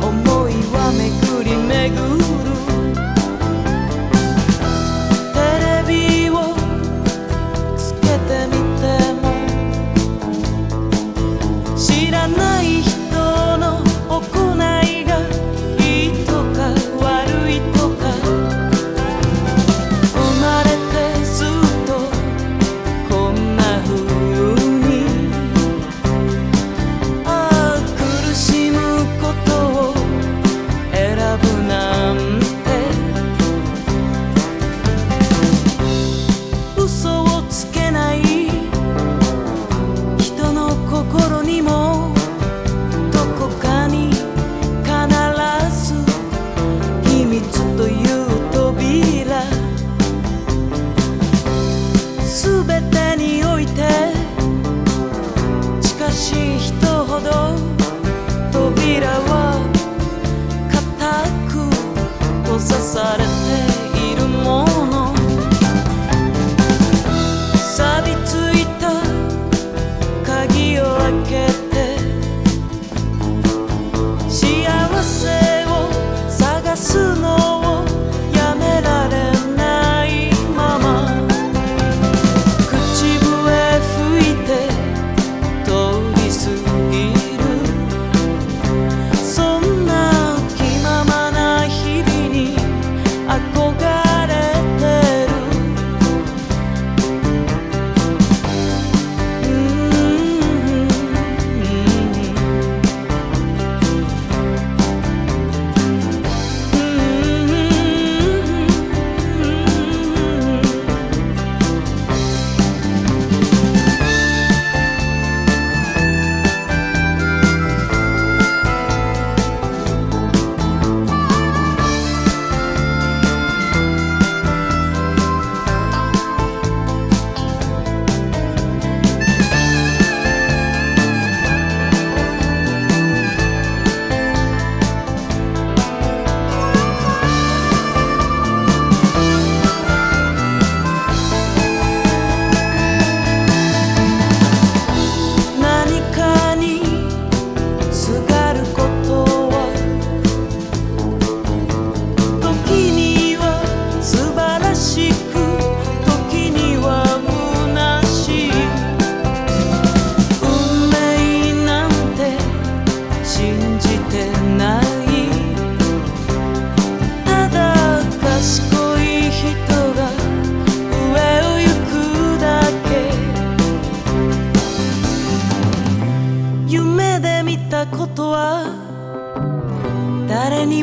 思いはめくりめぐるにおいて近しい人ほど扉は固く閉ざされた。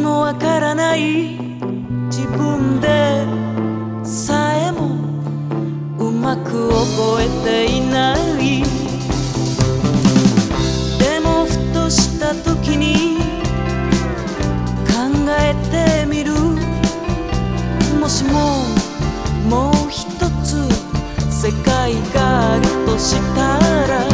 もわからない。自分でさえもうまく覚えていない。でもふとした時に考えてみる。もしももう一つ世界があるとしたら